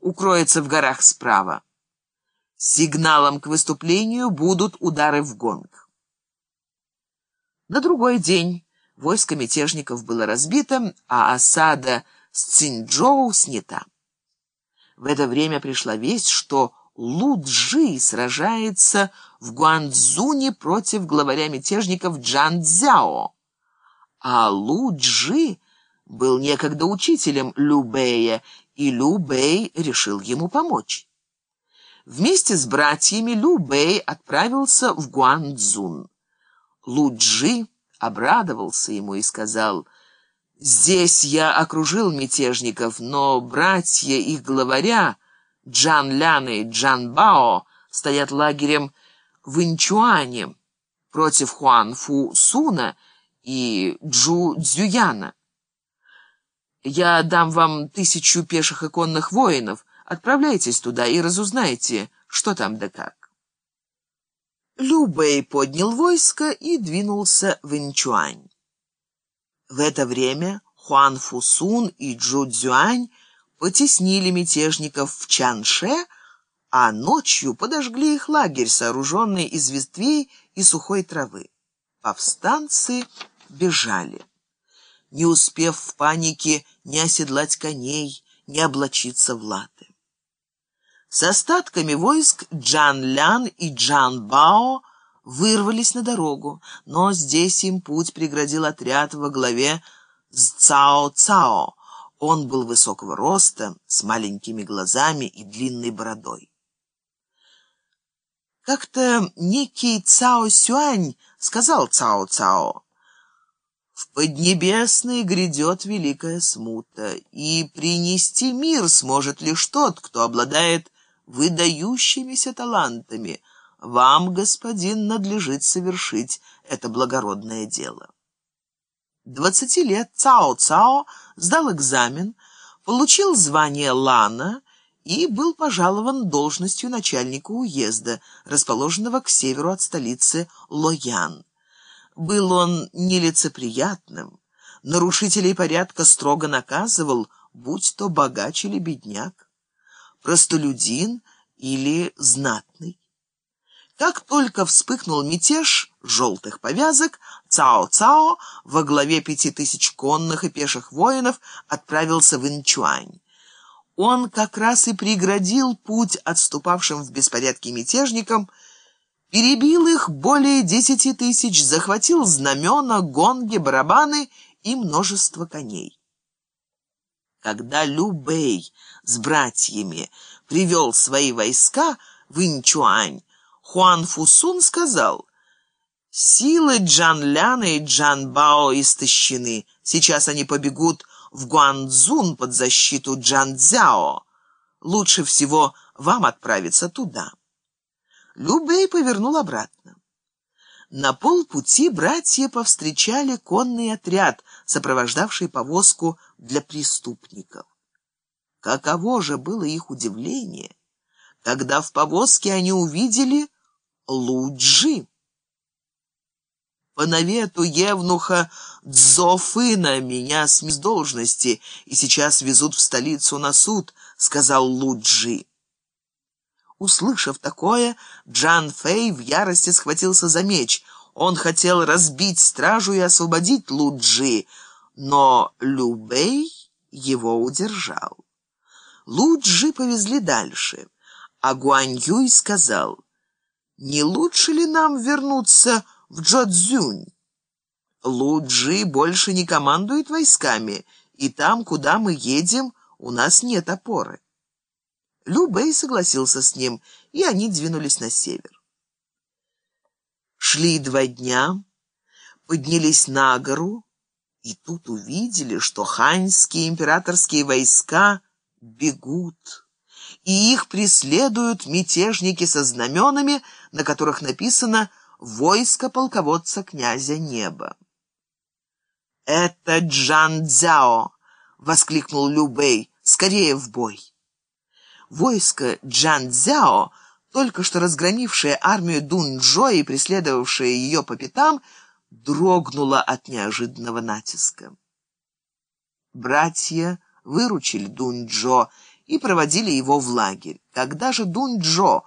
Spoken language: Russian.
укроется в горах справа. Сигналом к выступлению будут удары в гонг. На другой день войско мятежников было разбито, а осада с Цинчжоу снята. В это время пришла весть, что Луджи сражается в Гуанцзуне против главаря мятежников Джан Цзяо. А Луджи был некогда учителем Лю Бэя, и Лю Бэй решил ему помочь. Вместе с братьями Лю Бэй отправился в Гуанцзун. Луджи обрадовался ему и сказал, «Здесь я окружил мятежников, но братья их главаря, Джан Лян и Джан Бао, стоят лагерем в Инчуане против Хуан Фу Суна и Джу Цзюяна. Я дам вам тысячу пеших и конных воинов. Отправляйтесь туда и разузнайте, что там да как. Любэй поднял войско и двинулся в Инчуань. В это время Хуан Фусун и Джу Цзюань потеснили мятежников в Чанше, а ночью подожгли их лагерь, сооруженный из ветвей и сухой травы. Повстанцы бежали. Не успев в панике не оседлать коней, не облачиться в латы. С остатками войск Джан Лян и Джан Бао вырвались на дорогу, но здесь им путь преградил отряд во главе с Цао Цао. Он был высокого роста, с маленькими глазами и длинной бородой. Как-то некий Цао Сюань сказал Цао Цао, «В Поднебесной грядет великая смута, и принести мир сможет лишь тот, кто обладает выдающимися талантами. Вам, господин, надлежит совершить это благородное дело. Двадцати лет Цао-Цао сдал экзамен, получил звание Лана и был пожалован должностью начальника уезда, расположенного к северу от столицы Лоян. Был он нелицеприятным, нарушителей порядка строго наказывал, будь то богач или бедняк простолюдин или знатный. Как только вспыхнул мятеж желтых повязок, Цао-Цао во главе пяти тысяч конных и пеших воинов отправился в Инчуань. Он как раз и преградил путь отступавшим в беспорядке мятежникам, перебил их более десяти тысяч, захватил знамена, гонги, барабаны и множество коней. Когда Лю Бэй с братьями привел свои войска в Инчуань, Хуан Фусун сказал, «Силы Джан Ляна и Джан Бао истощены. Сейчас они побегут в Гуанцзун под защиту Джан Цзяо. Лучше всего вам отправиться туда». Лю Бэй повернул обратно. На полпути братья повстречали конный отряд, сопровождавший повозку для преступников. Каково же было их удивление, когда в повозке они увидели Луджи. По навету Евнуха Дзофына меня с должности и сейчас везут в столицу на суд, сказал Луджи. Услышав такое, Джан Фэй в ярости схватился за меч. Он хотел разбить стражу и освободить Луджи, но Любей его удержал. Луджи повезли дальше, а Гуань Юй сказал, «Не лучше ли нам вернуться в Джодзюнь? Луджи больше не командует войсками, и там, куда мы едем, у нас нет опоры». Лю Бэй согласился с ним, и они двинулись на север. Шли два дня, поднялись на гору, и тут увидели, что ханьские императорские войска бегут, и их преследуют мятежники со знаменами, на которых написано «Войско полководца князя неба». «Это Джан Цзяо!» — воскликнул Лю Бэй. «Скорее в бой!» Войско Джан Цзяо, только что разгромившее армию Дун Джо и преследовавшее ее по пятам, дрогнула от неожиданного натиска. Братья выручили Дунь-Джо и проводили его в лагерь. Когда же Дунь-Джо